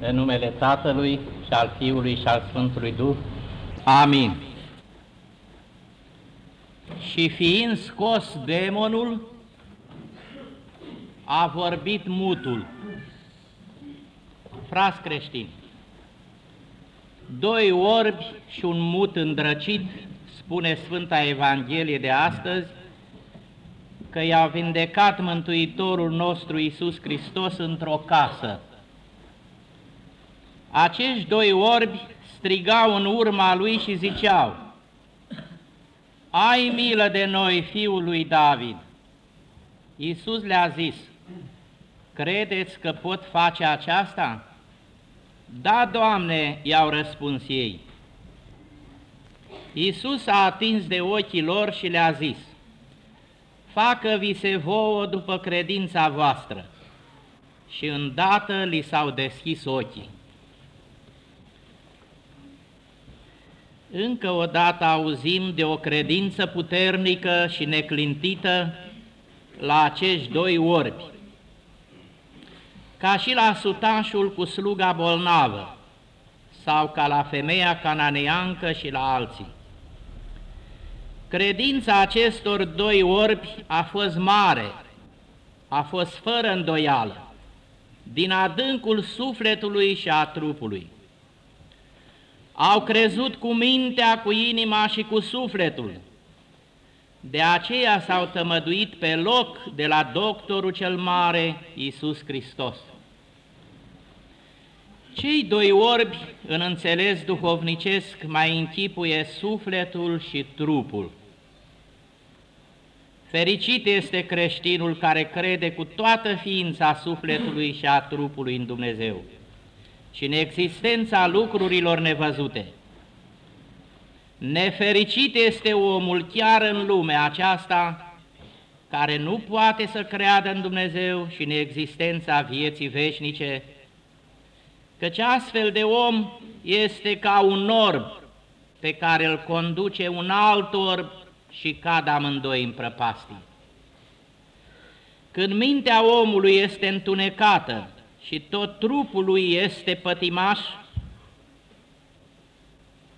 În numele Tatălui și al Fiului și al Sfântului Duh. Amin. Și fiind scos demonul, a vorbit mutul. Frați creștini, doi orbi și un mut îndrăcit, spune Sfânta Evanghelie de astăzi, că i-a vindecat Mântuitorul nostru Iisus Hristos într-o casă. Acești doi orbi strigau în urma lui și ziceau, Ai milă de noi, fiul lui David! Iisus le-a zis, Credeți că pot face aceasta? Da, Doamne, i-au răspuns ei. Iisus a atins de ochii lor și le-a zis, Facă-vi se vouă după credința voastră. Și îndată li s-au deschis ochii. Încă o dată auzim de o credință puternică și neclintită la acești doi orbi, ca și la sutașul cu sluga bolnavă sau ca la femeia cananeancă și la alții. Credința acestor doi orbi a fost mare, a fost fără îndoială, din adâncul sufletului și a trupului. Au crezut cu mintea, cu inima și cu sufletul. De aceea s-au tămăduit pe loc de la doctorul cel mare, Iisus Hristos. Cei doi orbi, în înțeles duhovnicesc, mai închipuie sufletul și trupul. Fericit este creștinul care crede cu toată ființa sufletului și a trupului în Dumnezeu și în existența lucrurilor nevăzute. Nefericit este omul chiar în lumea aceasta care nu poate să creadă în Dumnezeu și în existența vieții veșnice, căci astfel de om este ca un orb pe care îl conduce un alt orb și cad amândoi în prăpastie. Când mintea omului este întunecată și tot trupul lui este pătimaș,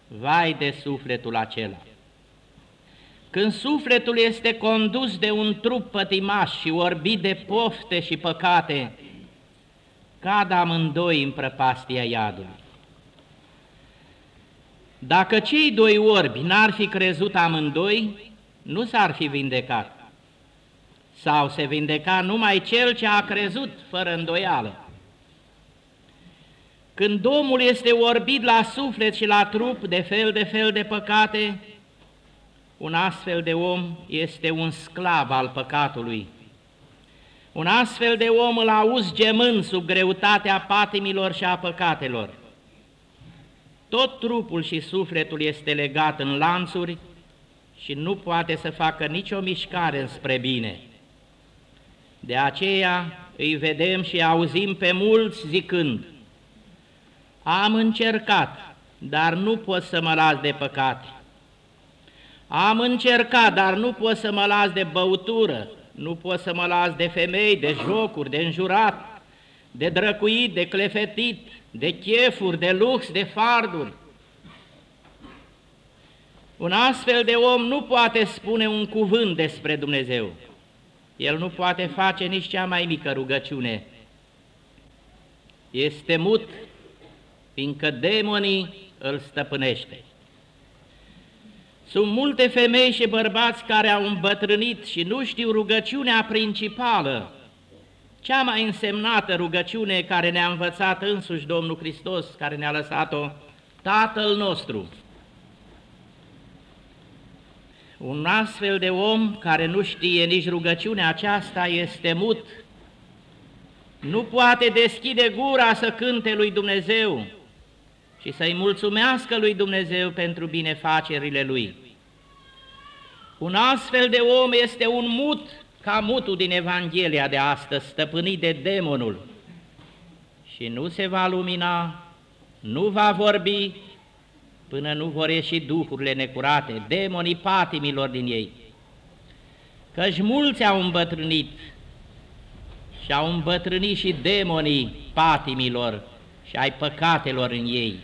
vai de sufletul acela. Când sufletul este condus de un trup pătimaș și orbit de pofte și păcate, cad amândoi în prăpastia iadului. Dacă cei doi orbi n-ar fi crezut amândoi, nu s-ar fi vindecat. Sau se vindeca numai cel ce a crezut fără îndoială. Când omul este orbit la suflet și la trup de fel de fel de păcate, un astfel de om este un sclav al păcatului. Un astfel de om îl auzi gemând sub greutatea patimilor și a păcatelor. Tot trupul și sufletul este legat în lanțuri și nu poate să facă nicio mișcare spre bine. De aceea îi vedem și auzim pe mulți zicând, am încercat, dar nu pot să mă las de păcate. Am încercat, dar nu pot să mă las de băutură, nu pot să mă las de femei, de jocuri, de înjurat, de drăcuit, de clefetit, de chefuri, de lux, de farduri. Un astfel de om nu poate spune un cuvânt despre Dumnezeu. El nu poate face nici cea mai mică rugăciune. Este mut fiindcă demonii îl stăpânește. Sunt multe femei și bărbați care au îmbătrânit și nu știu rugăciunea principală, cea mai însemnată rugăciune care ne-a învățat însuși Domnul Hristos, care ne-a lăsat-o, Tatăl nostru. Un astfel de om care nu știe nici rugăciunea aceasta este mut, nu poate deschide gura să cânte lui Dumnezeu, și să-i mulțumească lui Dumnezeu pentru binefacerile lui. Un astfel de om este un mut ca mutul din Evanghelia de astăzi, stăpânit de demonul, și nu se va lumina, nu va vorbi, până nu vor ieși duhurile necurate, demonii patimilor din ei. Căci mulți au îmbătrânit și au îmbătrânit și demonii patimilor și ai păcatelor în ei.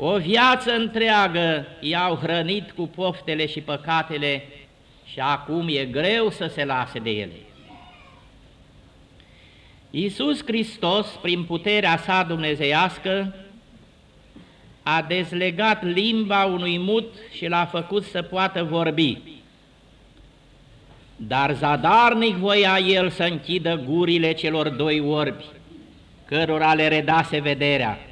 O viață întreagă i-au hrănit cu poftele și păcatele și acum e greu să se lase de ele. Iisus Hristos, prin puterea sa dumnezeiască, a dezlegat limba unui mut și l-a făcut să poată vorbi. Dar zadarnic voia el să închidă gurile celor doi orbi, cărora le redase vederea.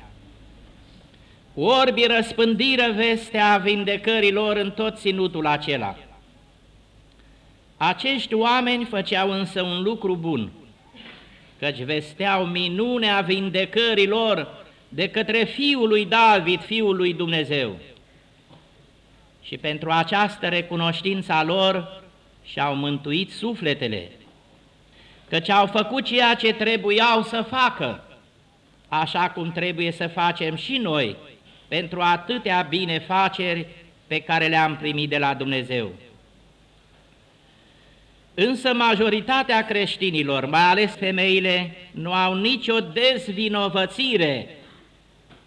Orbii răspândiră vestea vindecărilor în tot ținutul acela. Acești oameni făceau însă un lucru bun, căci vesteau minunea vindecărilor de către Fiul lui David, Fiul lui Dumnezeu. Și pentru această recunoștință a lor și-au mântuit sufletele, căci au făcut ceea ce trebuiau să facă, așa cum trebuie să facem și noi, pentru atâtea binefaceri pe care le-am primit de la Dumnezeu. Însă majoritatea creștinilor, mai ales femeile, nu au nicio dezvinovățire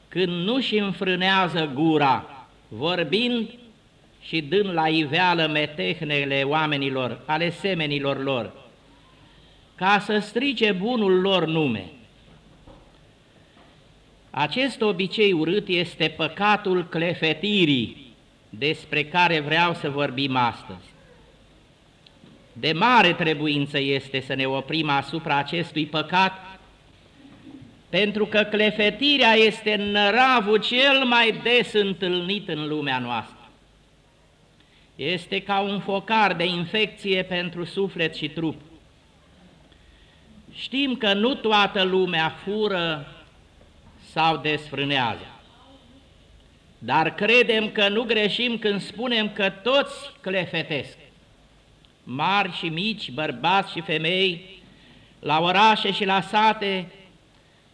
când nu-și înfrânează gura, vorbind și dând la iveală metehnele oamenilor, ale semenilor lor, ca să strice bunul lor nume. Acest obicei urât este păcatul clefetirii, despre care vreau să vorbim astăzi. De mare trebuință este să ne oprim asupra acestui păcat, pentru că clefetirea este năravul cel mai des întâlnit în lumea noastră. Este ca un focar de infecție pentru suflet și trup. Știm că nu toată lumea fură sau desfrânează. Dar credem că nu greșim când spunem că toți clefetesc, mari și mici, bărbați și femei, la orașe și la sate,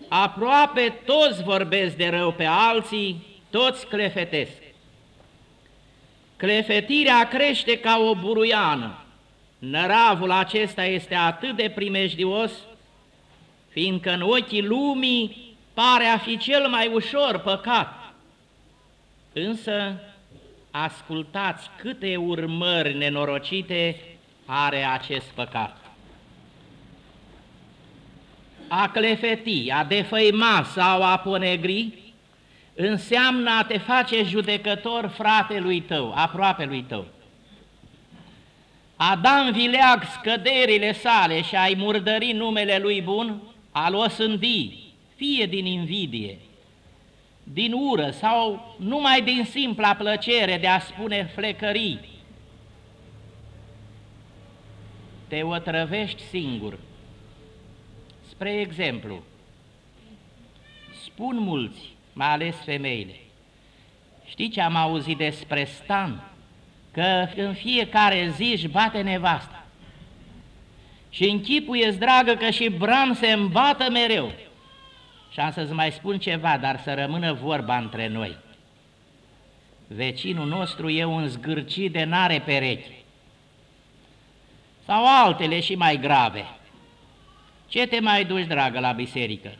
aproape toți vorbesc de rău pe alții, toți clefetesc. Clefetirea crește ca o buruiană. Năravul acesta este atât de primejdios, fiindcă în ochii lumii pare a fi cel mai ușor păcat. Însă, ascultați câte urmări nenorocite are acest păcat. A clefeti, a defăima sau a ponegri înseamnă a te face judecător fratelui tău, aproape lui tău. A da în vileag scăderile sale și a-i murdări numele lui bun, a-l osândi, fie din invidie, din ură sau numai din simpla plăcere de a spune flecării, te otrăvești singur. Spre exemplu, spun mulți, mai ales femeile, știi ce am auzit despre Stan? Că în fiecare zi își bate nevasta. Și închipuie dragă că și Bran se îmbată mereu. Și am să-ți mai spun ceva, dar să rămână vorba între noi. Vecinul nostru e un zgârcit de nare pereche. Sau altele și mai grave. Ce te mai duci, dragă, la biserică?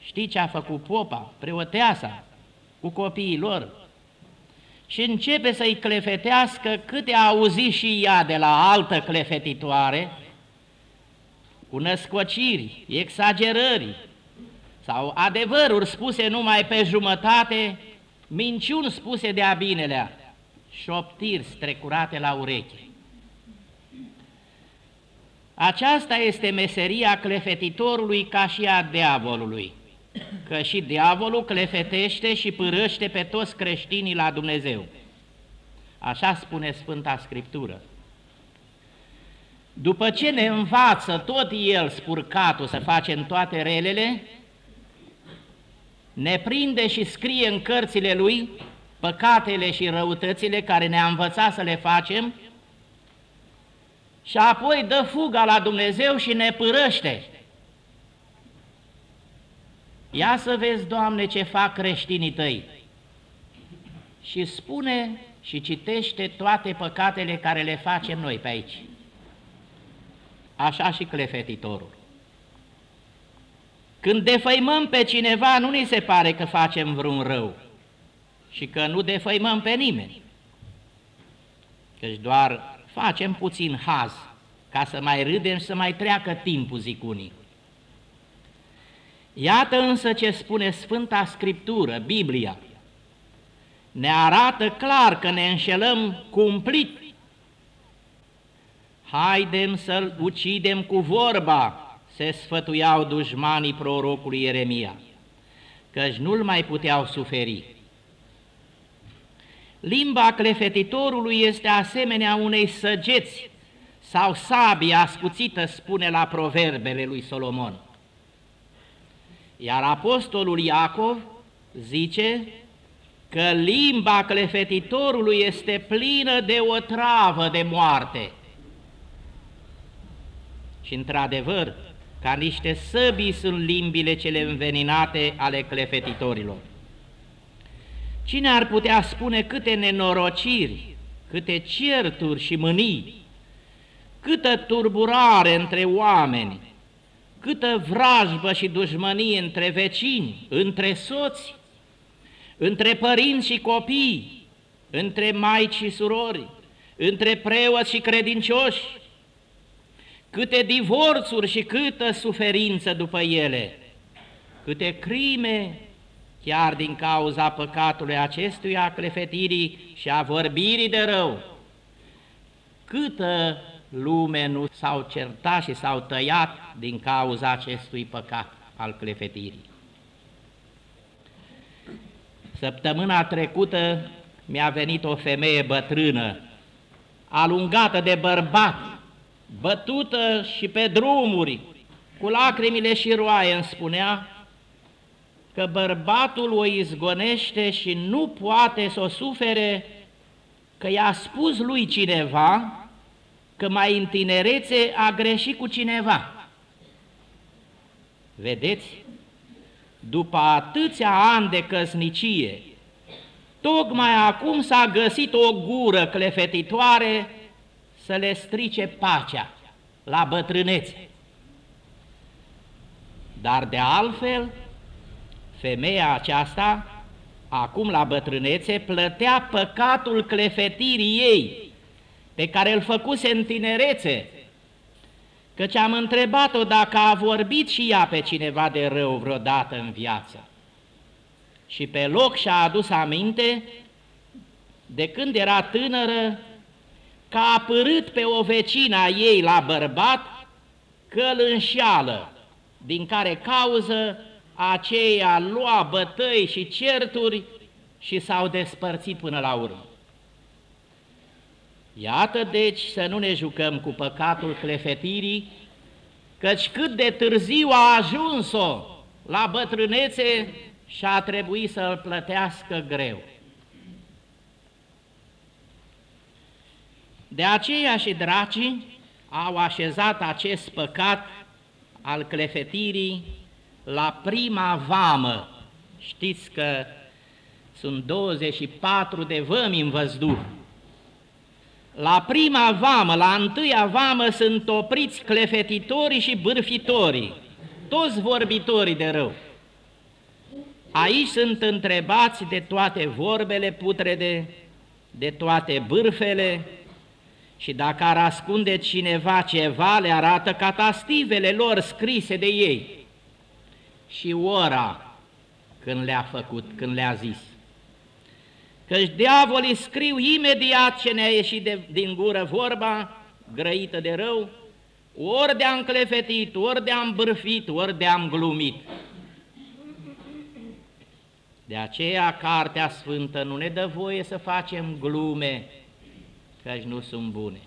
Știi ce a făcut popa, preoteasa, cu copiii lor? Și începe să-i clefetească câte a auzit și ea de la altă clefetitoare, cu născociri, exagerări, sau adevăruri spuse numai pe jumătate, minciuni spuse de-a binelea, șoptiri strecurate la ureche. Aceasta este meseria clefetitorului ca și a diavolului, că și diavolul clefetește și părăște pe toți creștinii la Dumnezeu. Așa spune Sfânta Scriptură. După ce ne învață tot el spurcatul să facem toate relele, ne prinde și scrie în cărțile lui păcatele și răutățile care ne-a învățat să le facem și apoi dă fuga la Dumnezeu și ne părăște. Ia să vezi, Doamne, ce fac creștinii tăi. Și spune și citește toate păcatele care le facem noi pe aici. Așa și clefetitorul. Când defăimăm pe cineva, nu ni se pare că facem vreun rău și că nu defăimăm pe nimeni, căci doar facem puțin haz ca să mai râdem și să mai treacă timpul, zic unii. Iată însă ce spune Sfânta Scriptură, Biblia. Ne arată clar că ne înșelăm cumplit. Haidem să-l ucidem cu vorba, se sfătuiau dușmanii prorocului Ieremia, căci nu-l mai puteau suferi. Limba clefetitorului este asemenea unei săgeți sau sabie ascuțită, spune la proverbele lui Solomon. Iar apostolul Iacov zice că limba clefetitorului este plină de o travă de moarte. Și într-adevăr, ca niște săbii sunt limbile cele înveninate ale clefetitorilor. Cine ar putea spune câte nenorociri, câte certuri și mânii, câtă turburare între oameni, câtă vrajbă și dușmănie între vecini, între soți, între părinți și copii, între maici și surori, între preoți și credincioși, câte divorțuri și câtă suferință după ele, câte crime, chiar din cauza păcatului acestuia, a clefetirii și a vorbirii de rău, câtă lume nu s-au certat și s-au tăiat din cauza acestui păcat al clefetirii. Săptămâna trecută mi-a venit o femeie bătrână, alungată de bărbat, bătută și pe drumuri, cu lacrimile și roaie îmi spunea că bărbatul o izgonește și nu poate să o sufere, că i-a spus lui cineva că mai în tinerețe a greșit cu cineva. Vedeți? După atâția ani de căsnicie, tocmai acum s-a găsit o gură clefetitoare să le strice pacea la bătrânețe. Dar de altfel, femeia aceasta, acum la bătrânețe, plătea păcatul clefetirii ei, pe care îl făcuse în tinerețe, căci am întrebat-o dacă a vorbit și ea pe cineva de rău vreodată în viață. Și pe loc și-a adus aminte de când era tânără că a părât pe o vecina ei la bărbat că îl înșeală, din care cauză aceea lua bătăi și certuri și s-au despărțit până la urmă. Iată deci să nu ne jucăm cu păcatul clefetirii, căci cât de târziu a ajuns-o la bătrânețe și a trebuit să îl plătească greu. De aceea și dracii au așezat acest păcat al clefetirii la prima vamă. Știți că sunt 24 de vămi în văzduh. La prima vamă, la întâia vamă sunt opriți clefetitorii și bârfitorii, toți vorbitorii de rău. Aici sunt întrebați de toate vorbele putrede, de toate bârfele, și dacă ar ascunde cineva ceva, le arată catastivele lor scrise de ei și ora când le-a făcut, când le-a zis. Căci diavolii scriu imediat ce ne-a ieșit de, din gură vorba, grăită de rău, ori de-am clefetit, ori de-am bârfit, ori de-am glumit. De aceea Cartea Sfântă nu ne dă voie să facem glume, căci nu sunt bune.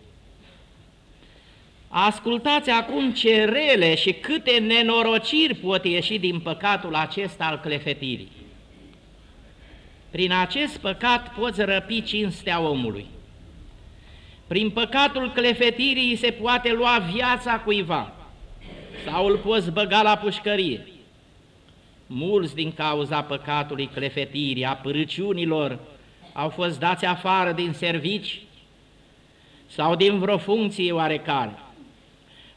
Ascultați acum ce rele și câte nenorociri pot ieși din păcatul acesta al clefetirii. Prin acest păcat poți răpi cinstea omului. Prin păcatul clefetirii se poate lua viața cuiva sau îl poți băga la pușcărie. Mulți din cauza păcatului clefetirii, a părăciunilor, au fost dați afară din servici sau din vreo funcție oarecare.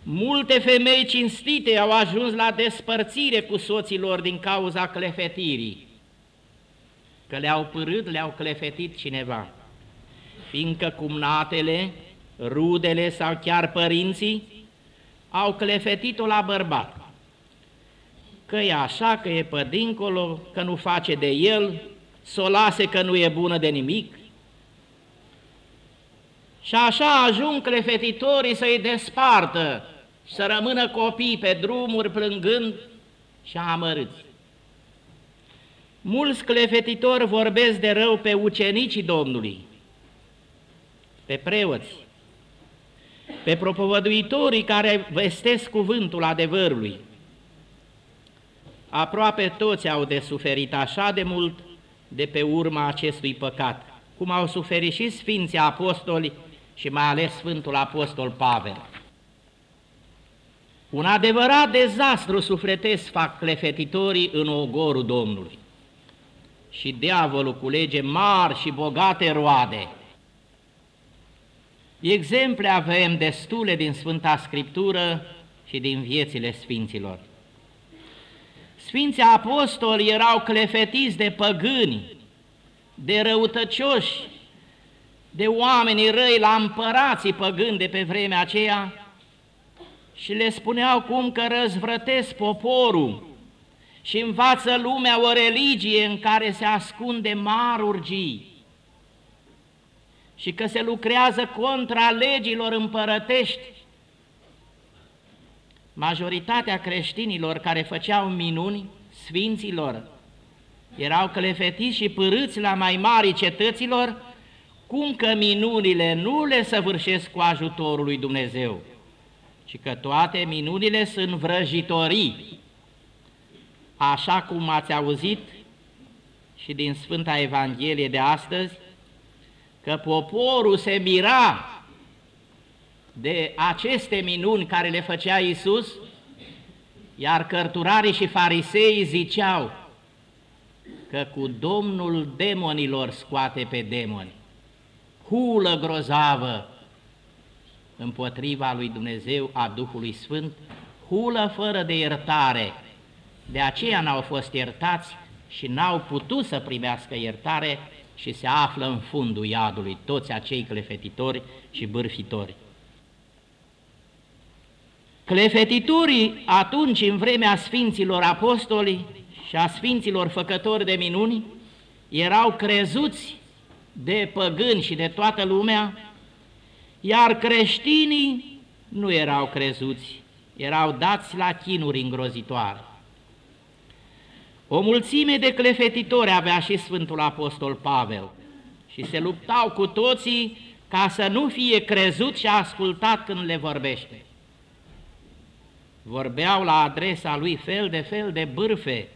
Multe femei cinstite au ajuns la despărțire cu soților din cauza clefetirii, că le-au părât, le-au clefetit cineva, fiindcă cumnatele, rudele sau chiar părinții au clefetit-o la bărbat. Că e așa, că e pe dincolo, că nu face de el, să o lase că nu e bună de nimic. Și așa ajung clefetitorii să-i despartă și să rămână copii pe drumuri plângând și amărâți. Mulți clefetitori vorbesc de rău pe ucenicii Domnului, pe preoți, pe propovăduitorii care vestesc cuvântul adevărului. Aproape toți au de suferit așa de mult de pe urma acestui păcat, cum au suferit și Sfinții Apostoli și mai ales Sfântul Apostol Pavel. Un adevărat dezastru sufletesc fac clefetitorii în ogorul Domnului. Și diavolul culege mari și bogate roade. Exemple avem destule din Sfânta Scriptură și din viețile Sfinților. Sfinții apostoli erau clefetiți de păgâni, de răutăcioși, de oamenii răi la împărații păgâni de pe vremea aceea și le spuneau cum că răzvrătesc poporul și învață lumea o religie în care se ascunde marurgii și că se lucrează contra legilor împărătești. Majoritatea creștinilor care făceau minuni, sfinților, erau clefetiți și părâți la mai mari cetăților, cum că minunile nu le săvârșesc cu ajutorul lui Dumnezeu, ci că toate minunile sunt vrăjitorii, așa cum ați auzit și din Sfânta Evanghelie de astăzi, că poporul se mira de aceste minuni care le făcea Iisus, iar cărturarii și farisei ziceau că cu Domnul demonilor scoate pe demoni. Hulă grozavă împotriva lui Dumnezeu a Duhului Sfânt, hulă fără de iertare. De aceea n-au fost iertați și n-au putut să primească iertare și se află în fundul iadului toți acei clefetitori și bârfitori. Clefetitorii atunci, în vremea Sfinților Apostoli și a Sfinților Făcători de minuni, erau crezuți de păgâni și de toată lumea, iar creștinii nu erau crezuți, erau dați la chinuri îngrozitoare. O mulțime de clefetitori avea și Sfântul Apostol Pavel și se luptau cu toții ca să nu fie crezut și ascultat când le vorbește. Vorbeau la adresa lui fel de fel de bârfe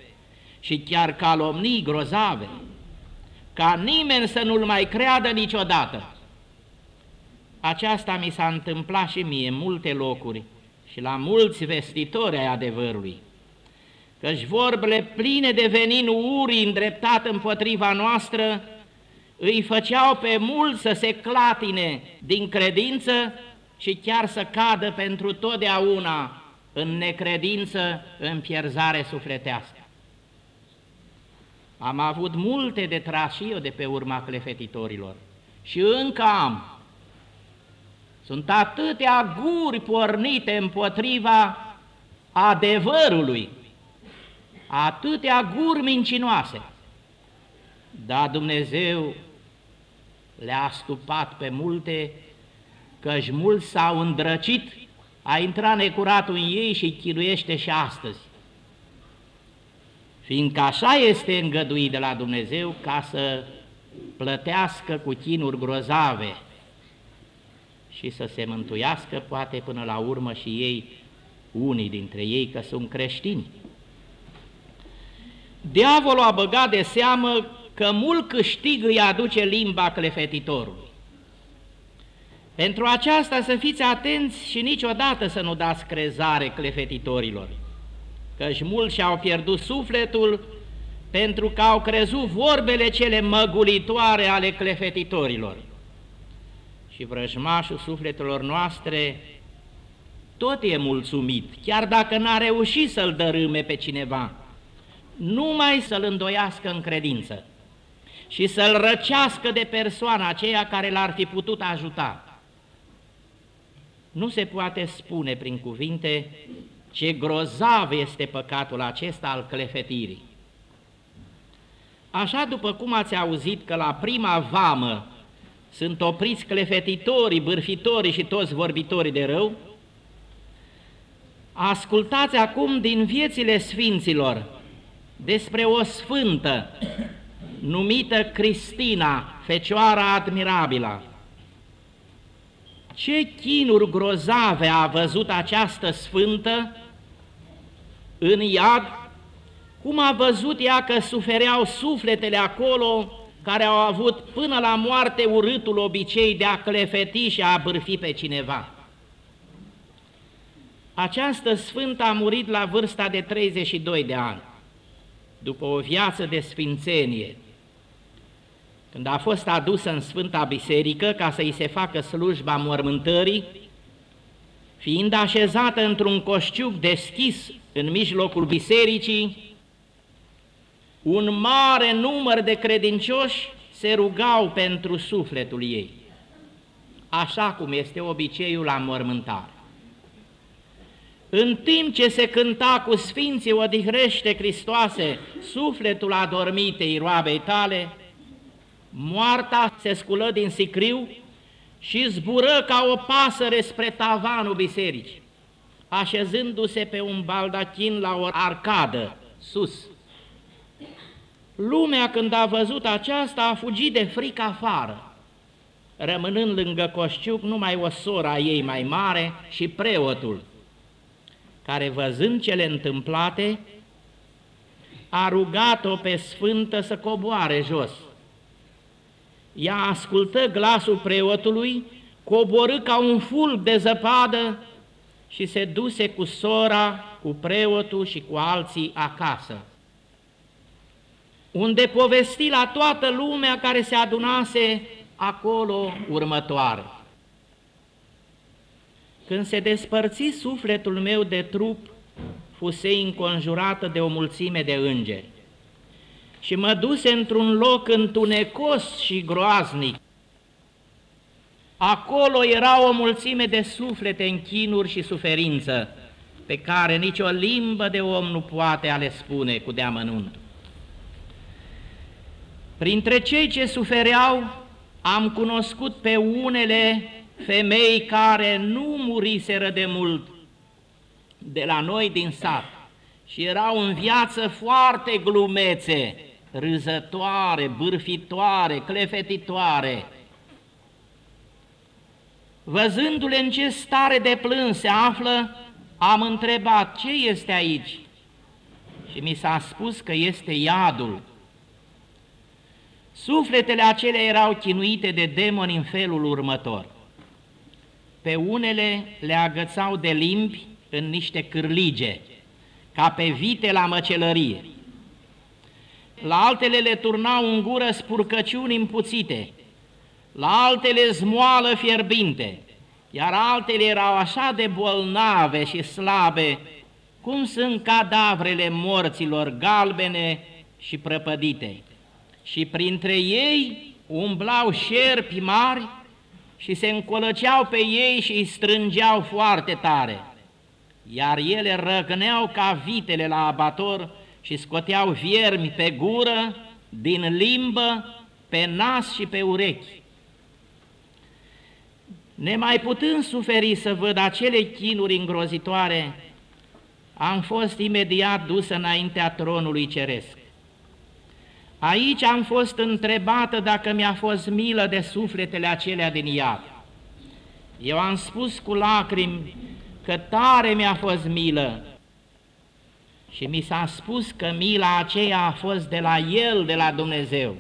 și chiar calomnii grozave, ca nimeni să nu-l mai creadă niciodată. Aceasta mi s-a întâmplat și mie în multe locuri și la mulți vestitori ai adevărului căci vorbele pline de venin urii îndreptat împotriva noastră îi făceau pe mulți să se clatine din credință și chiar să cadă pentru totdeauna în necredință, în pierzare sufletească. Am avut multe de tras și eu de pe urma clefetitorilor și încă am. Sunt atâtea guri pornite împotriva adevărului, atâtea guri mincinoase. Dar Dumnezeu le-a stupat pe multe, căci mulți s-au îndrăcit, a intrat necuratul în ei și chinuiește și astăzi. Fiindcă așa este îngăduit de la Dumnezeu ca să plătească cu chinuri grozave și să se mântuiască poate până la urmă și ei, unii dintre ei că sunt creștini. Diavolul a băgat de seamă că mult câștig îi aduce limba clefetitorului. Pentru aceasta să fiți atenți și niciodată să nu dați crezare clefetitorilor, căci mulți și-au pierdut sufletul pentru că au crezut vorbele cele măgulitoare ale clefetitorilor. Și vrăjmașul sufletelor noastre tot e mulțumit, chiar dacă n-a reușit să-l dărâme pe cineva, numai să-l îndoiască în credință și să-l răcească de persoana aceea care l-ar fi putut ajuta. Nu se poate spune prin cuvinte ce grozav este păcatul acesta al clefetirii. Așa după cum ați auzit că la prima vamă sunt opriți clefetitorii, bârfitorii și toți vorbitorii de rău, ascultați acum din viețile sfinților despre o sfântă numită Cristina, Fecioara Admirabilă. Ce chinuri grozave a văzut această sfântă în iad, cum a văzut ea că sufereau sufletele acolo care au avut până la moarte urâtul obicei de a clefeti și a bârfi pe cineva. Această sfântă a murit la vârsta de 32 de ani, după o viață de sfințenie. Când a fost adusă în Sfânta Biserică ca să-i se facă slujba mormântării, fiind așezată într-un coșciuc deschis în mijlocul bisericii, un mare număr de credincioși se rugau pentru sufletul ei, așa cum este obiceiul la mormântare. În timp ce se cânta cu Sfinții Odihrește Hristoase, sufletul adormitei roabei tale, moarta se sculă din sicriu și zbură ca o pasăre spre tavanul bisericii, așezându-se pe un baldachin la o arcadă, sus. Lumea, când a văzut aceasta, a fugit de frică afară, rămânând lângă Coșciuc numai o soră a ei mai mare și preotul, care văzând cele întâmplate, a rugat-o pe sfântă să coboare jos. Ea ascultă glasul preotului, coborâ ca un fulg de zăpadă și se duse cu sora, cu preotul și cu alții acasă, unde povesti la toată lumea care se adunase acolo următoare. Când se despărți sufletul meu de trup, fusei înconjurată de o mulțime de îngeri și mă duse într-un loc întunecos și groaznic. Acolo era o mulțime de suflete în chinuri și suferință, pe care nicio limbă de om nu poate a le spune cu deamănunt. Printre cei ce sufereau, am cunoscut pe unele femei care nu muriseră de mult de la noi din sat și erau în viață foarte glumețe, râzătoare, bârfitoare, clefetitoare. Văzându-le în ce stare de plâns se află, am întrebat ce este aici și mi s-a spus că este iadul. Sufletele acelea erau chinuite de demoni în felul următor. Pe unele le agățau de limbi în niște cârlige, ca pe vite la măcelărie. La altele le turnau în gură spurcăciuni împuțite, la altele zmoală fierbinte, iar altele erau așa de bolnave și slabe, cum sunt cadavrele morților galbene și prăpădite. Și printre ei umblau șerpi mari și se încolăceau pe ei și îi strângeau foarte tare, iar ele răgneau ca vitele la abator și scoteau viermi pe gură, din limbă, pe nas și pe urechi. Nemai putând suferi să văd acele chinuri îngrozitoare, am fost imediat dus înaintea tronului ceresc. Aici am fost întrebată dacă mi-a fost milă de sufletele acelea din iad. Eu am spus cu lacrimi că tare mi-a fost milă și mi s-a spus că mila aceea a fost de la El, de la Dumnezeu.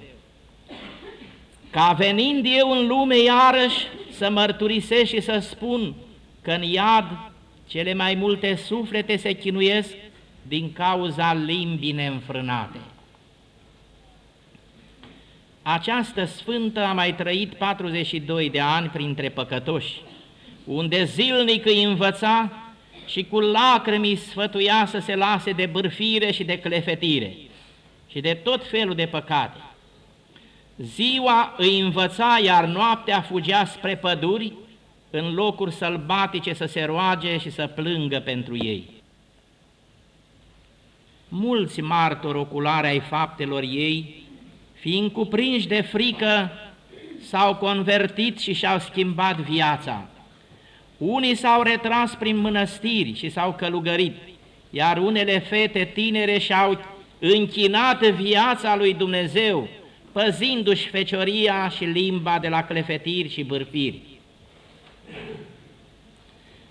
Ca venind eu în lume iarăși să mărturisesc și să spun că în iad cele mai multe suflete se chinuiesc din cauza limbii neînfrânate. Această sfântă a mai trăit 42 de ani printre păcătoși, unde zilnic îi învăța și cu lacrimi sfătuia să se lase de bârfire și de clefetire și de tot felul de păcate. Ziua îi învăța, iar noaptea fugea spre păduri, în locuri sălbatice să se roage și să plângă pentru ei. Mulți martori oculare ai faptelor ei, fiind cuprinși de frică, s-au convertit și și-au schimbat viața. Unii s-au retras prin mănăstiri și s-au călugărit, iar unele fete tinere și-au închinat viața lui Dumnezeu, păzindu-și fecioria și limba de la clefetiri și bârfiri.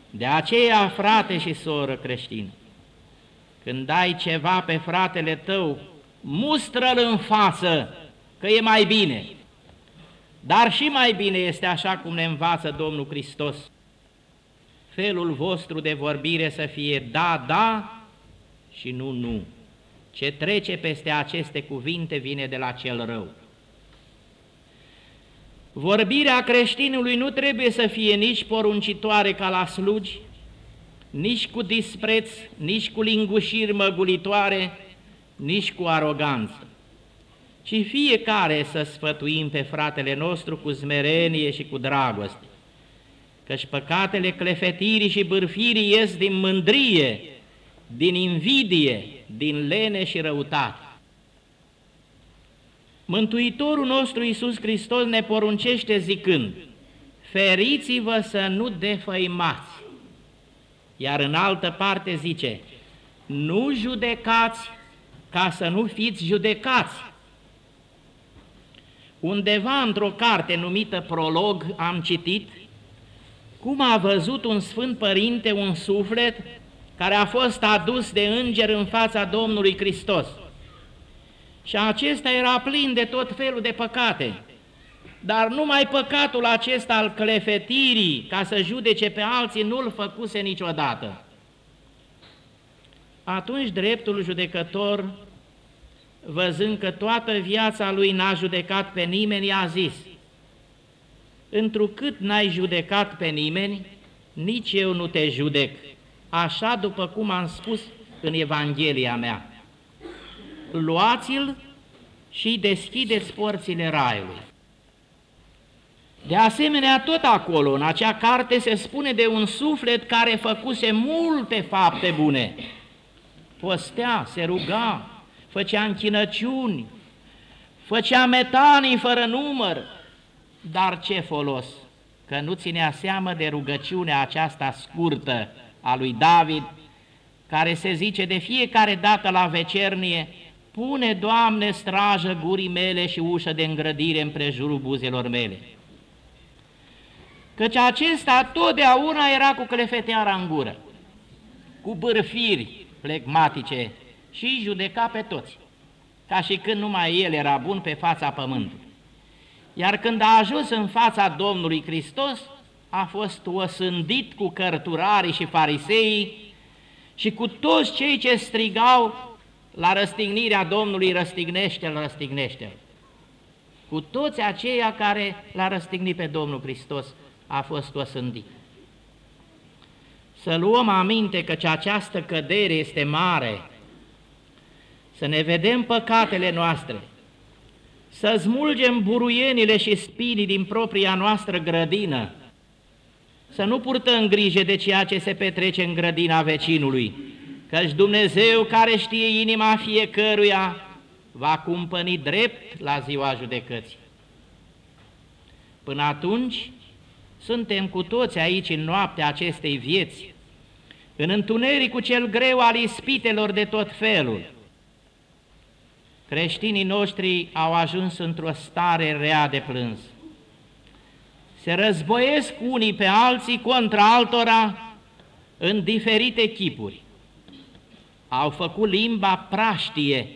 De aceea, frate și soră creștină, când ai ceva pe fratele tău, mustră-l în față, că e mai bine. Dar și mai bine este așa cum ne învață Domnul Hristos. Felul vostru de vorbire să fie da, da și nu, nu. Ce trece peste aceste cuvinte vine de la cel rău. Vorbirea creștinului nu trebuie să fie nici poruncitoare ca la slugi, nici cu dispreț, nici cu lingușiri măgulitoare, nici cu aroganță, ci fiecare să sfătuim pe fratele nostru cu smerenie și cu dragoste, căci păcatele clefetirii și bârfirii ies din mândrie, din invidie, din lene și răutate. Mântuitorul nostru Iisus Hristos ne poruncește zicând, feriți-vă să nu defăimați. Iar în altă parte zice, nu judecați ca să nu fiți judecați. Undeva într-o carte numită Prolog am citit cum a văzut un Sfânt Părinte un suflet care a fost adus de înger în fața Domnului Hristos. Și acesta era plin de tot felul de păcate, dar numai păcatul acesta al clefetirii, ca să judece pe alții, nu-l făcuse niciodată. Atunci dreptul judecător, văzând că toată viața lui n-a judecat pe nimeni, a zis, Întrucât n-ai judecat pe nimeni, nici eu nu te judec, așa după cum am spus în Evanghelia mea. Luați-l și deschideți porțile raiului. De asemenea, tot acolo, în acea carte, se spune de un suflet care făcuse multe fapte bune. Postea, se ruga, făcea închinăciuni, făcea metanii fără număr, dar ce folos? Că nu ținea seamă de rugăciunea aceasta scurtă a lui David, care se zice de fiecare dată la vecernie, Pune, Doamne, strajă gurii mele și ușă de îngrădire în prejurul buzelor mele. Căci acesta totdeauna era cu clefeteara în gură, cu bârfiri flegmatice și judeca pe toți, ca și când numai el era bun pe fața pământului. Iar când a ajuns în fața Domnului Hristos, a fost osândit cu cărturarii și fariseii și cu toți cei ce strigau la răstignirea Domnului, răstignește-l, răstignește-l. Cu toți aceia care l-a răstignit pe Domnul Hristos a fost osândit. Să luăm aminte că această cădere este mare, să ne vedem păcatele noastre, să smulgem buruienile și spinii din propria noastră grădină, să nu purtăm grijă de ceea ce se petrece în grădina vecinului, căci Dumnezeu care știe inima fiecăruia va cumpăni drept la ziua judecății. Până atunci, suntem cu toți aici în noaptea acestei vieți, în întunericul cel greu al ispitelor de tot felul. Creștinii noștri au ajuns într-o stare rea de plâns. Se războiesc unii pe alții contra altora în diferite chipuri au făcut limba praștie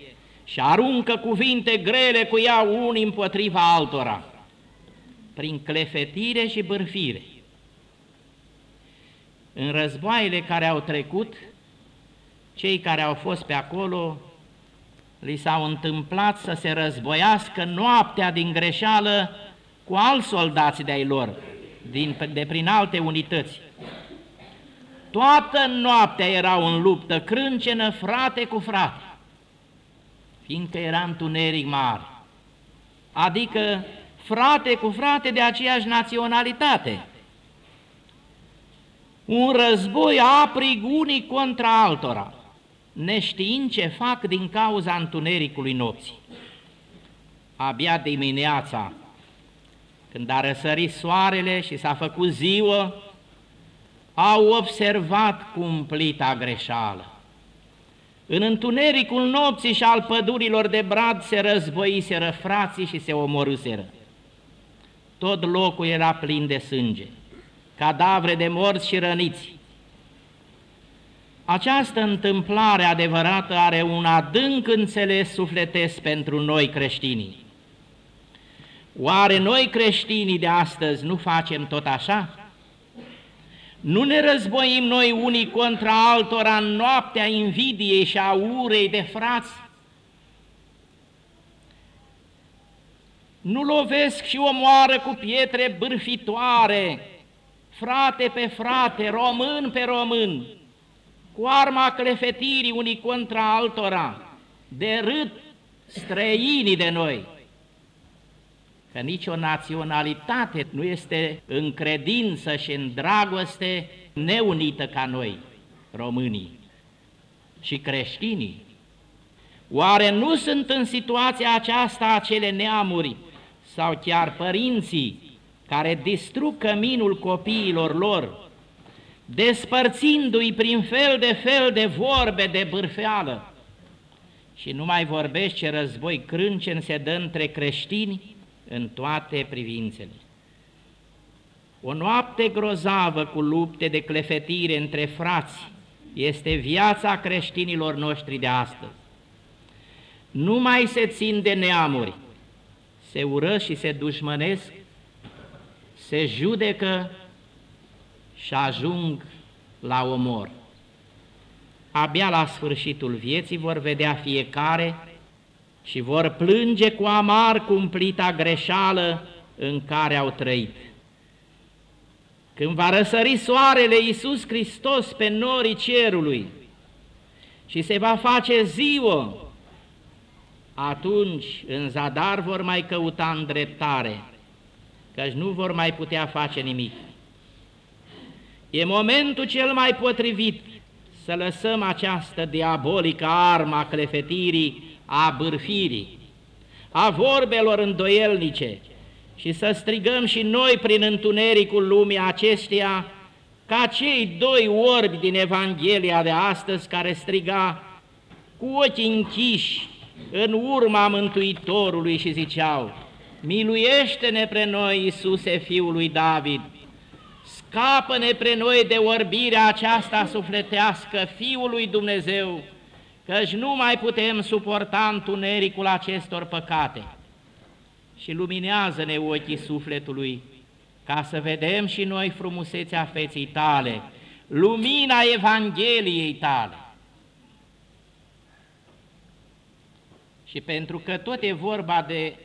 și aruncă cuvinte grele cu ea unii împotriva altora, prin clefetire și bârfire. În războaiele care au trecut, cei care au fost pe acolo, li s-au întâmplat să se războiască noaptea din greșeală cu alți soldați de-ai lor, din, de prin alte unități. Toată noaptea erau în luptă crâncenă, frate cu frate, fiindcă era întuneric mare. Adică frate cu frate de aceeași naționalitate. Un război aprig unii contra altora, neștiind ce fac din cauza întunericului nopții. Abia dimineața, când a răsărit soarele și s-a făcut ziua, au observat cumplita greșeală. În întunericul nopții și al pădurilor de brad se războiseră frații și se omorâseră. Tot locul era plin de sânge, cadavre de morți și răniți. Această întâmplare adevărată are un adânc înțeles sufletesc pentru noi creștinii. Oare noi creștinii de astăzi nu facem tot așa? Nu ne războim noi unii contra altora în noaptea invidiei și a urei de frați? Nu lovesc și omoară cu pietre bârfitoare, frate pe frate, român pe român, cu arma clefetirii unii contra altora, de râd străinii de noi că nicio naționalitate nu este în credință și în dragoste neunită ca noi, românii și creștinii. Oare nu sunt în situația aceasta acele neamuri sau chiar părinții care distrug căminul copiilor lor, despărțindu-i prin fel de fel de vorbe de bârfeală? Și nu mai vorbești ce război crâncen se dă între creștini în toate privințele. O noapte grozavă cu lupte de clefetire între frați este viața creștinilor noștri de astăzi. Nu mai se țin de neamuri, se ură și se dușmănesc, se judecă și ajung la omor. Abia la sfârșitul vieții vor vedea fiecare și vor plânge cu amar cumplita greșeală în care au trăit. Când va răsări soarele Iisus Hristos pe norii cerului și se va face ziua, atunci în zadar vor mai căuta îndreptare, căci nu vor mai putea face nimic. E momentul cel mai potrivit să lăsăm această diabolică armă a clefetirii a bârfirii, a vorbelor îndoielnice și să strigăm și noi prin întunericul lumii acesteia ca cei doi orbi din Evanghelia de astăzi care striga cu ochii închiși în urma Mântuitorului și ziceau, Miluiește-ne pre noi, Iisuse, Fiul lui David, scapă-ne pre noi de orbirea aceasta sufletească, Fiul lui Dumnezeu, căci nu mai putem suporta întunericul acestor păcate. Și luminează-ne ochii sufletului, ca să vedem și noi frumusețea feții tale, lumina Evangheliei tale. Și pentru că tot e vorba de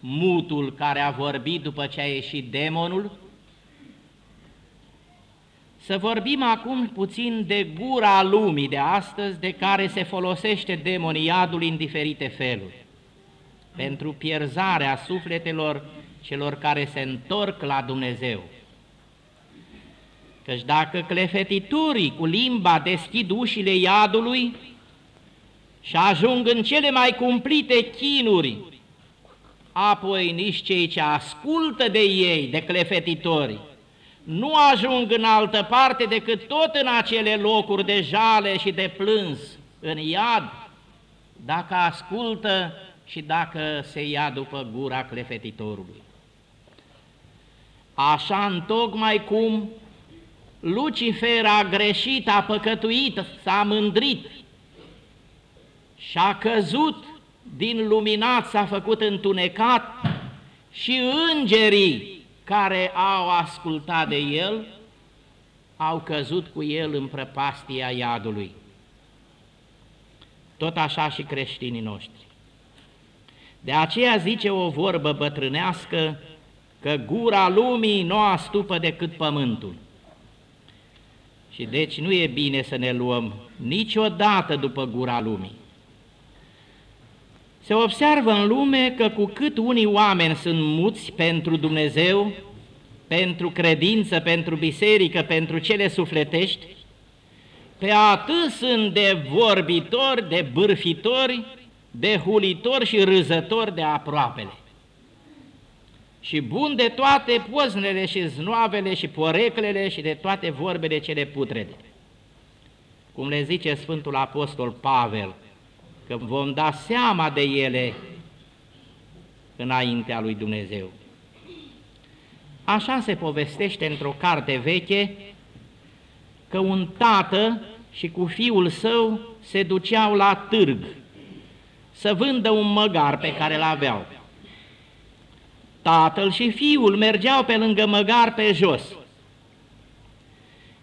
mutul care a vorbit după ce a ieșit demonul, să vorbim acum puțin de gura lumii de astăzi, de care se folosește demoniadul în diferite feluri, pentru pierzarea sufletelor celor care se întorc la Dumnezeu. Căci dacă clefetiturii cu limba deschid ușile iadului și ajung în cele mai cumplite chinuri, apoi nici cei ce ascultă de ei, de clefetitori, nu ajung în altă parte decât tot în acele locuri de jale și de plâns, în iad, dacă ascultă și dacă se ia după gura clefetitorului. Așa întocmai cum Lucifer a greșit, a păcătuit, s-a mândrit și a căzut din luminat, s-a făcut întunecat și îngerii care au ascultat de el, au căzut cu el în prăpastia iadului. Tot așa și creștinii noștri. De aceea zice o vorbă Și deci nu e bine să ne luăm niciodată după gura lumii. Se observă în lume că cu cât unii oameni sunt muți pentru Dumnezeu, pentru credință, pentru biserică, pentru cele sufletești, pe atât sunt de vorbitori, de bârfitori, de hulitori și râzători de aproapele. Și bun de toate poznele și znoavele și poreclele și de toate vorbele cele putrede. Cum le zice Sfântul Apostol Pavel, că vom da seama de ele înaintea lui Dumnezeu. Așa se povestește într-o carte veche că un tată și cu fiul său se duceau la târg să vândă un măgar pe care îl aveau. Tatăl și fiul mergeau pe lângă măgar pe jos.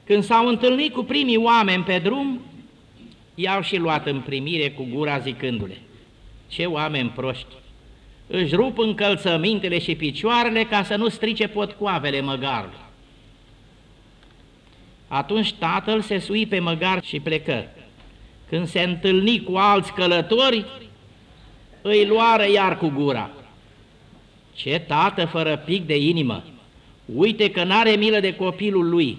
Când s-au întâlnit cu primii oameni pe drum, i-au și luat în primire cu gura zicându-le, ce oameni proști! Își rup încălțămintele și picioarele ca să nu strice potcoavele măgarului. Atunci tatăl se sui pe măgar și plecă. Când se întâlni cu alți călători, îi luară iar cu gura. Ce tată fără pic de inimă! Uite că n-are milă de copilul lui.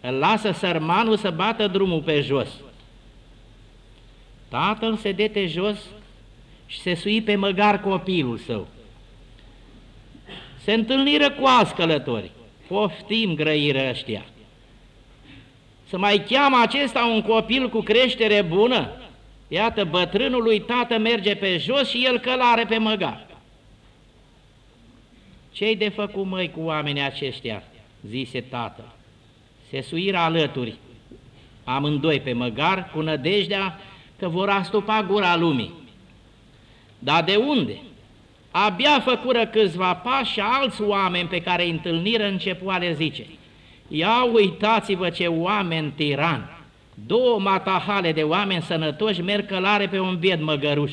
Îl lasă sărmanul să bată drumul pe jos. Tatăl se dete jos și se sui pe măgar copilul său. Se întâlniră cu alți călători. Poftim grăiră ăștia. Să mai cheamă acesta un copil cu creștere bună? Iată, bătrânul lui tată merge pe jos și el călare pe măgar. Ce-i de făcut, măi, cu oamenii aceștia? zise tatăl. Se suiră alături, amândoi pe măgar, cu nădejdea că vor astupa gura lumii. Dar de unde? Abia făcură câțiva pași și alți oameni pe care îi întâlniră începu a le zice, Ia uitați-vă ce oameni tirani! Două matahale de oameni sănătoși merg călare pe un bied măgăruș.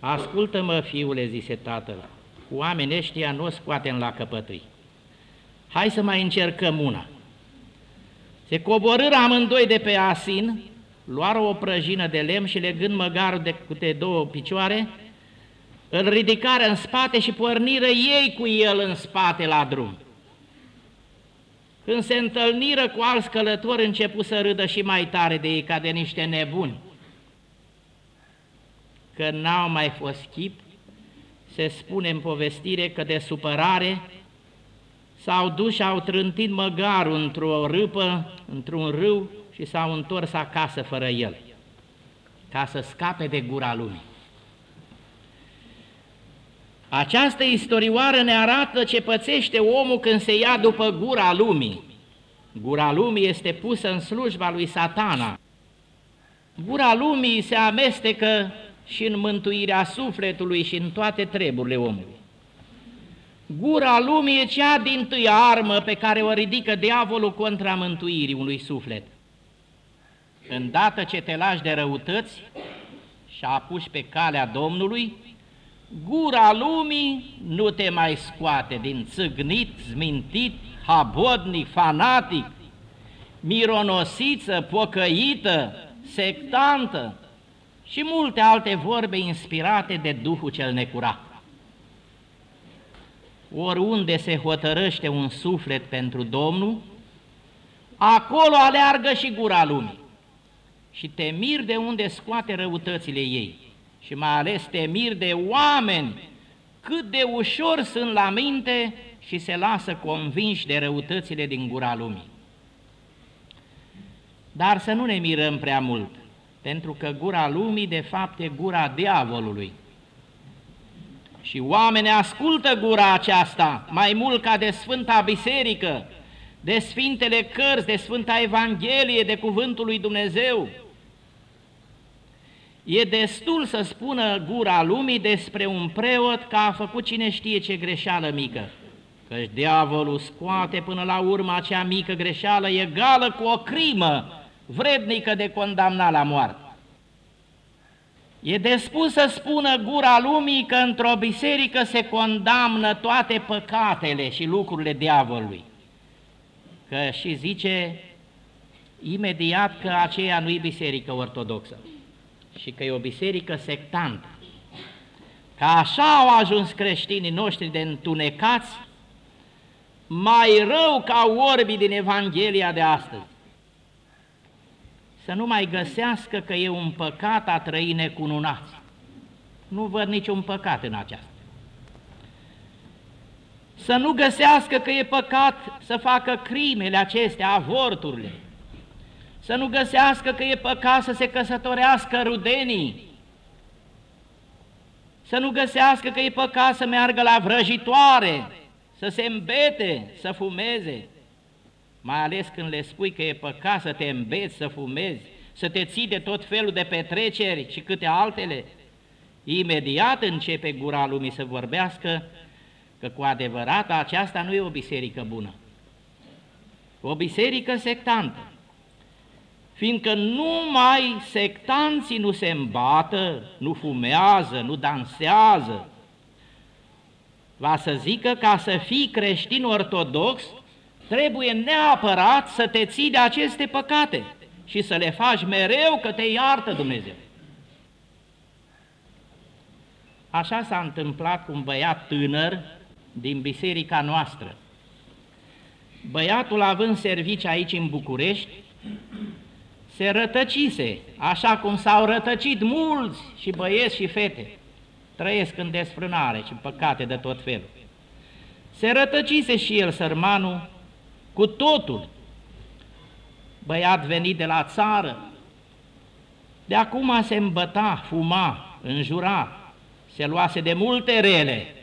Ascultă-mă, fiule, zise tatăl, oamenii ăștia nu o scoatem la căpătâi. Hai să mai încercăm una. Se coborâră amândoi de pe asin, luară o prăjină de lemn și legând măgarul de câte două picioare, îl ridicară în spate și porniră ei cu el în spate la drum. Când se întâlniră cu alți călători, începu să râdă și mai tare de ei, ca de niște nebuni. Că n-au mai fost chip, se spune în povestire că de supărare s-au dus și au trântit măgarul într-o râpă, într-un râu și s-au întors acasă fără el, ca să scape de gura lumii. Această istorioară ne arată ce pățește omul când se ia după gura lumii. Gura lumii este pusă în slujba lui satana. Gura lumii se amestecă și în mântuirea sufletului și în toate treburile omului. Gura lumii e cea din tâia armă pe care o ridică diavolul contra mântuirii unui suflet. Îndată ce te lași de răutăți și apuși pe calea Domnului, gura lumii nu te mai scoate din țâgnit, zmintit, habodnic, fanatic, mironosiță, pocăită, sectantă și multe alte vorbe inspirate de Duhul cel necurat. Oriunde se hotărăște un suflet pentru Domnul, acolo aleargă și gura lumii și te mir de unde scoate răutățile ei și mai ales te mir de oameni cât de ușor sunt la minte și se lasă convinși de răutățile din gura lumii. Dar să nu ne mirăm prea mult, pentru că gura lumii de fapt e gura diavolului. Și oamenii ascultă gura aceasta mai mult ca de Sfânta Biserică, de Sfintele Cărți, de Sfânta Evanghelie, de Cuvântul lui Dumnezeu, E destul să spună gura lumii despre un preot că a făcut cine știe ce greșeală mică. Căci diavolul scoate până la urmă acea mică greșeală egală cu o crimă vrednică de condamnat la moarte. E despus să spună gura lumii că într-o biserică se condamnă toate păcatele și lucrurile diavolului. că și zice imediat că aceea nu e biserică ortodoxă și că e o biserică sectantă. Că așa au ajuns creștinii noștri de întunecați, mai rău ca orbii din Evanghelia de astăzi. Să nu mai găsească că e un păcat a trăi necununați. Nu văd niciun păcat în aceasta. Să nu găsească că e păcat să facă crimele acestea, avorturile. Să nu găsească că e păcat să se căsătorească rudenii. Să nu găsească că e păcat să meargă la vrăjitoare, să se îmbete, să fumeze. Mai ales când le spui că e păcat să te îmbeți, să fumezi, să te ții de tot felul de petreceri și câte altele. Imediat începe gura lumii să vorbească că cu adevărat aceasta nu e o biserică bună. O biserică sectantă. Fiindcă numai sectanții nu se îmbată, nu fumează, nu dansează, va să zică ca să fii creștin ortodox, trebuie neapărat să te ții de aceste păcate și să le faci mereu că te iartă Dumnezeu. Așa s-a întâmplat cu un băiat tânăr din biserica noastră. Băiatul având servici aici în București, se rătăcise, așa cum s-au rătăcit mulți și băieți și fete. Trăiesc în desfrânare și păcate de tot felul. Se rătăcise și el, sărmanul, cu totul. Băiat venit de la țară, de acum se îmbăta, fuma, înjura, se luase de multe rele.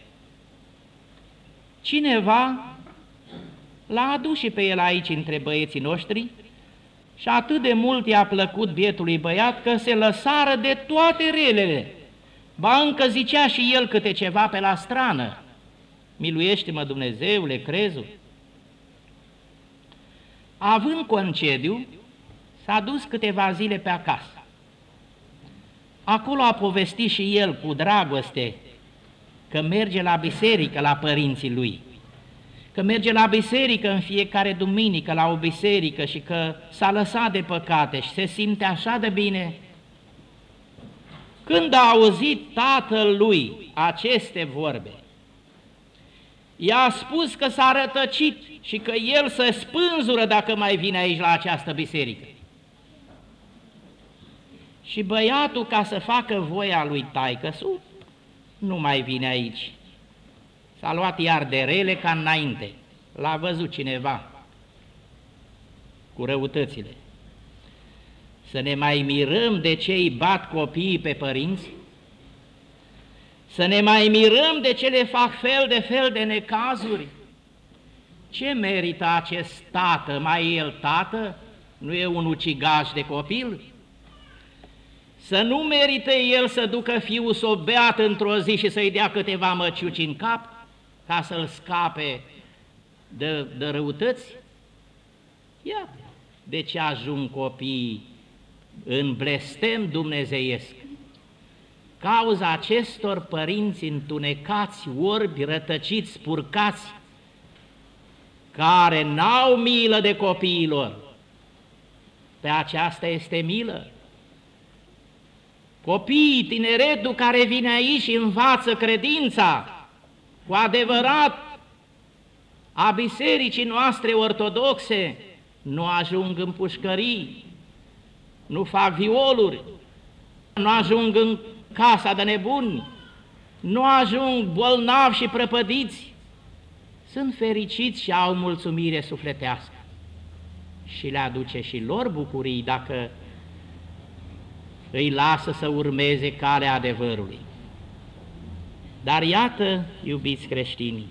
Cineva l-a adus și pe el aici între băieții noștri și atât de mult i-a plăcut bietului băiat că se lăsară de toate relele. Ba încă zicea și el câte ceva pe la strană. Miluiește-mă Dumnezeule, crezul. Având concediu, s-a dus câteva zile pe acasă. Acolo a povestit și el cu dragoste că merge la biserică la părinții lui, că merge la biserică în fiecare duminică la o biserică și că s-a lăsat de păcate și se simte așa de bine. Când a auzit tatăl lui aceste vorbe, i-a spus că s-a rătăcit și că el se spânzură dacă mai vine aici la această biserică. Și băiatul, ca să facă voia lui taicăsu, nu mai vine aici. S-a luat iar de rele ca înainte. L-a văzut cineva cu răutățile. Să ne mai mirăm de ce îi bat copiii pe părinți? Să ne mai mirăm de ce le fac fel de fel de necazuri? Ce merită acest tată? Mai e el tată? Nu e un ucigaș de copil? Să nu merită el să ducă fiul să o beată într-o zi și să-i dea câteva măciuci în cap ca să-l scape de, de răutăți? Iată de ce ajung copiii în blestem dumnezeiesc. Cauza acestor părinți întunecați, orbi, rătăciți, spurcați, care n-au milă de copiilor. Pe aceasta este milă. Copiii, tineretul care vine aici și învață credința cu adevărat a bisericii noastre ortodoxe, nu ajung în pușcării, nu fac violuri, nu ajung în casa de nebuni, nu ajung bolnavi și prăpădiți, sunt fericiți și au mulțumire sufletească și le aduce și lor bucurii dacă îi lasă să urmeze calea adevărului. Dar iată, iubiți creștini,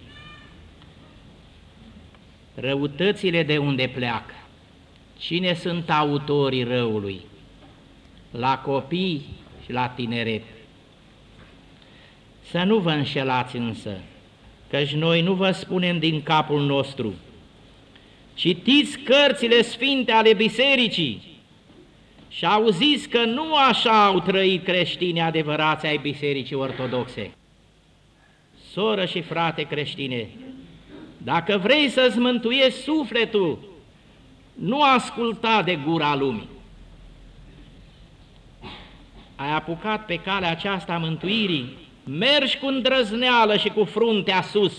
răutățile de unde pleacă. Cine sunt autorii răului? La copii și la tineret. Să nu vă înșelați însă, căci noi nu vă spunem din capul nostru. Citiți cărțile sfinte ale bisericii, și auziți că nu așa au trăit creștinii adevărați ai Bisericii Ortodoxe. Soră și frate creștine, dacă vrei să-ți mântuiești sufletul, Nu asculta de gura lumii. Ai apucat pe calea aceasta a mântuirii, mergi cu îndrăzneală și cu fruntea sus,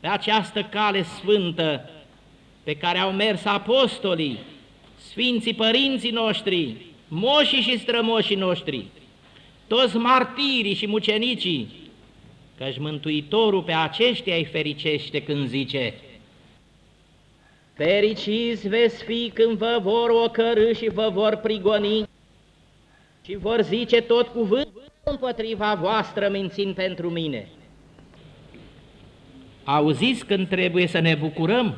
pe această cale sfântă pe care au mers apostolii, sfinții părinții noștri, moșii și strămoșii noștri, toți martirii și mucenicii, căci Mântuitorul pe aceștia îi fericește când zice Fericiți veți fi când vă vor ocărâ și vă vor prigoni și vor zice tot cuvântul împotriva voastră mințind pentru mine. Auziți când trebuie să ne bucurăm?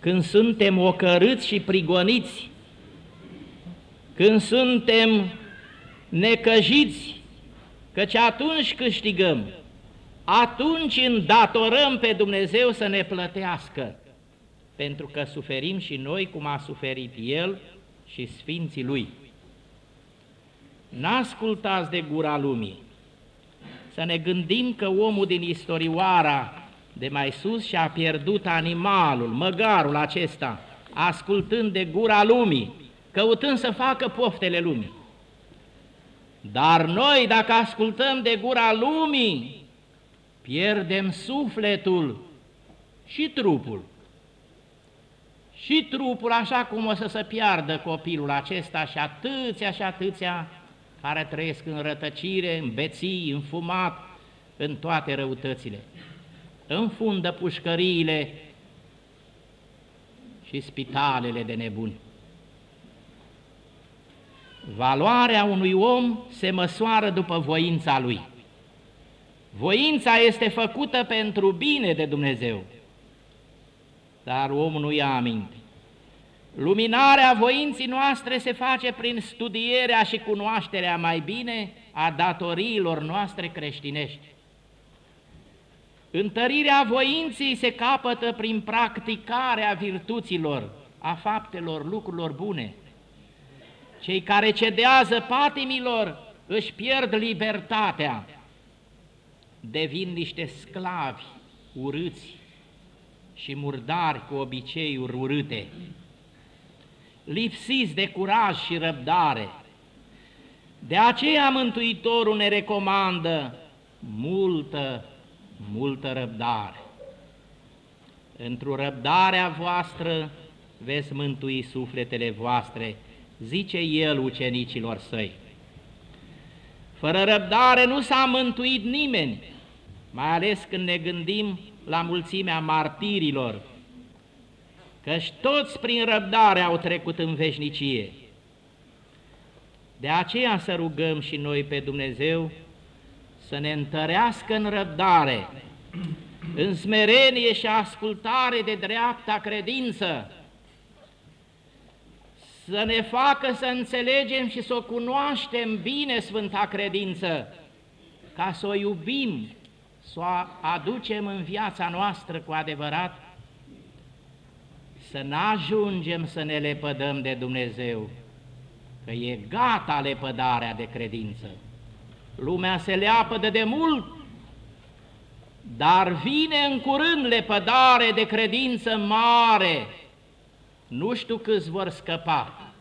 Când suntem ocărâți și prigoniți, când suntem necăjiți, căci atunci câștigăm, atunci îndatorăm pe Dumnezeu să ne plătească, pentru că suferim și noi cum a suferit El și Sfinții Lui. N-ascultați de gura lumii, să ne gândim că omul din istorioara de mai sus și-a pierdut animalul, măgarul acesta, ascultând de gura lumii, căutând să facă poftele lumii. Dar noi, dacă ascultăm de gura lumii, pierdem sufletul și trupul. Și trupul, așa cum o să se piardă copilul acesta și atâția și atâția care trăiesc în rătăcire, în beții, în fumat, în toate răutățile. Înfundă pușcăriile și spitalele de nebuni. Valoarea unui om se măsoară după voința lui. Voința este făcută pentru bine de Dumnezeu, dar omul nu ia aminte. Luminarea voinții noastre se face prin studierea și cunoașterea mai bine a datoriilor noastre creștinești. Întărirea voinții se capătă prin practicarea virtuților, a faptelor, lucrurilor bune. Cei care cedează patimilor își pierd libertatea, devin niște sclavi urâți și murdari cu obiceiuri urâte, lipsiți de curaj și răbdare. De aceea Mântuitorul ne recomandă multă, multă răbdare. Într-o răbdarea voastră veți mântui sufletele voastre, zice el ucenicilor săi. Fără răbdare nu s-a mântuit nimeni, mai ales când ne gândim la mulțimea martirilor, căci toți prin răbdare au trecut în veșnicie. De aceea să rugăm și noi pe Dumnezeu să ne întărească în răbdare, în smerenie și ascultare de dreapta credință, să ne facă să înțelegem și să o cunoaștem bine Sfânta Credință, ca să o iubim, să o aducem în viața noastră cu adevărat, să nu ajungem să ne lepădăm de Dumnezeu, că e gata lepădarea de credință. Lumea se leapădă de mult, dar vine în curând lepădare de credință mare, nu știu câți vor scăpa.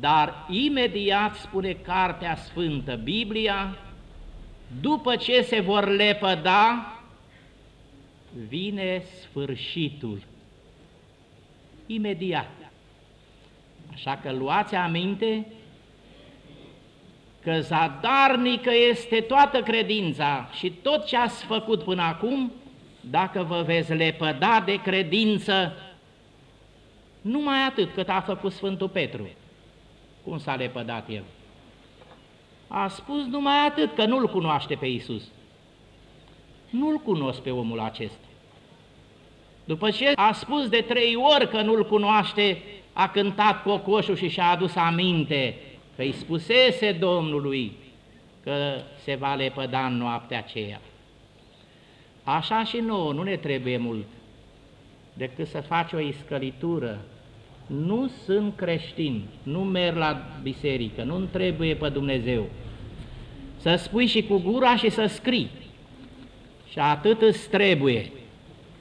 Dar imediat, spune Cartea Sfântă, Biblia, după ce se vor lepăda, vine sfârșitul. Imediat. Așa că luați aminte că zadarnică este toată credința și tot ce ați făcut până acum, dacă vă veți lepăda de credință, numai atât cât a făcut Sfântul Petru. Cum s-a lepădat el? A spus numai atât că nu-L cunoaște pe Iisus. Nu-L cunosc pe omul acesta. După ce a spus de trei ori că nu-L cunoaște, a cântat cocoșul și și-a adus aminte că îi spusese Domnului că se va lepăda în noaptea aceea. Așa și nouă, nu ne trebuie mult decât să faci o iscălitură. Nu sunt creștin, nu merg la biserică, nu-mi trebuie pe Dumnezeu. Să spui și cu gura și să scrii. Și atât îți trebuie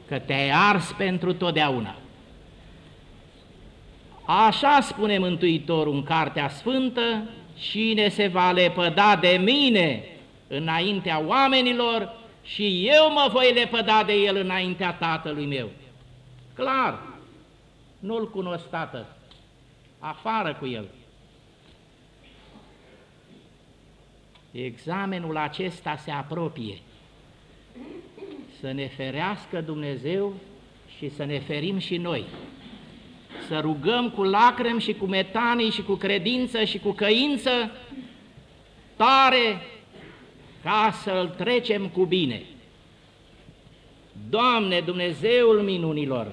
că te-ai ars pentru totdeauna. Așa spune Mântuitorul în Cartea Sfântă, cine se va lepăda de mine înaintea oamenilor și eu mă voi lepăda de el înaintea tatălui meu. Clar, nu-l cunosc tată, afară cu el. Examenul acesta se apropie. Să ne ferească Dumnezeu și să ne ferim și noi. Să rugăm cu lacrimi și cu metanii și cu credință și cu căință tare ca să-l trecem cu bine. Doamne, Dumnezeul minunilor,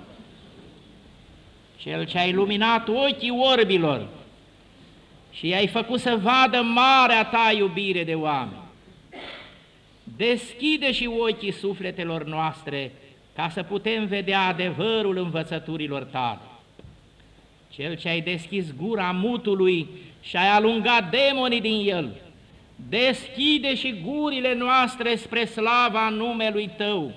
Cel ce ai luminat ochii orbilor și i-ai făcut să vadă marea Ta iubire de oameni, deschide și ochii sufletelor noastre ca să putem vedea adevărul învățăturilor Tale. Cel ce ai deschis gura mutului și ai alungat demonii din el, deschide și gurile noastre spre slava numelui Tău,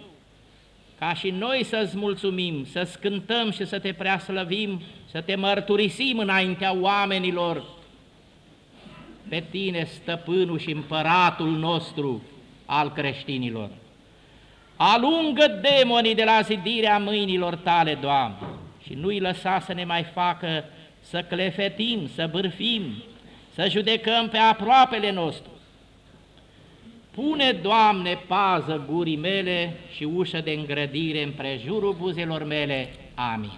ca și noi să-ți mulțumim, să scântăm și să te preaslăvim, să te mărturisim înaintea oamenilor pe Tine, stăpânul și împăratul nostru al creștinilor. Alungă demonii de la zidirea mâinilor Tale, Doamne, și nu-i lăsa să ne mai facă să clefetim, să bârfim, să judecăm pe aproapele nostru. Pune, Doamne, pază gurii mele și ușă de îngrădire în prejurul buzelor mele. Amin.